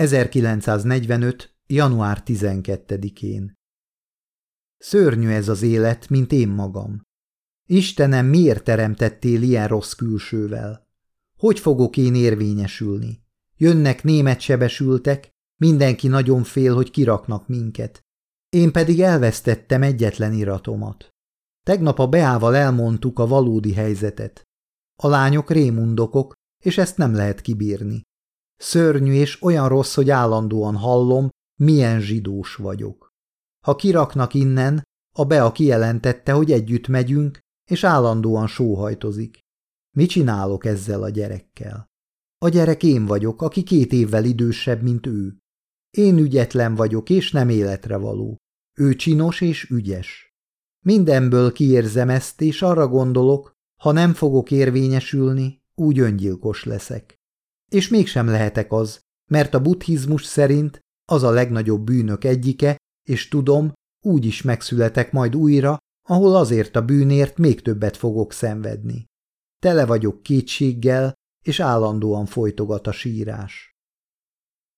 1945. január 12-én Szörnyű ez az élet, mint én magam. Istenem, miért teremtettél ilyen rossz külsővel? Hogy fogok én érvényesülni? Jönnek német sebesültek, mindenki nagyon fél, hogy kiraknak minket. Én pedig elvesztettem egyetlen iratomat. Tegnap a Beával elmondtuk a valódi helyzetet. A lányok rémundokok, és ezt nem lehet kibírni. Szörnyű és olyan rossz, hogy állandóan hallom, milyen zsidós vagyok. Ha kiraknak innen, a Bea kijelentette, hogy együtt megyünk, és állandóan sóhajtozik. Mi csinálok ezzel a gyerekkel? A gyerek én vagyok, aki két évvel idősebb, mint ő. Én ügyetlen vagyok, és nem életre való. Ő csinos és ügyes. Mindenből kiérzem ezt, és arra gondolok, ha nem fogok érvényesülni, úgy öngyilkos leszek. És mégsem lehetek az, mert a buddhizmus szerint az a legnagyobb bűnök egyike, és tudom, úgy is megszületek majd újra, ahol azért a bűnért még többet fogok szenvedni. Tele vagyok kétséggel, és állandóan folytogat a sírás.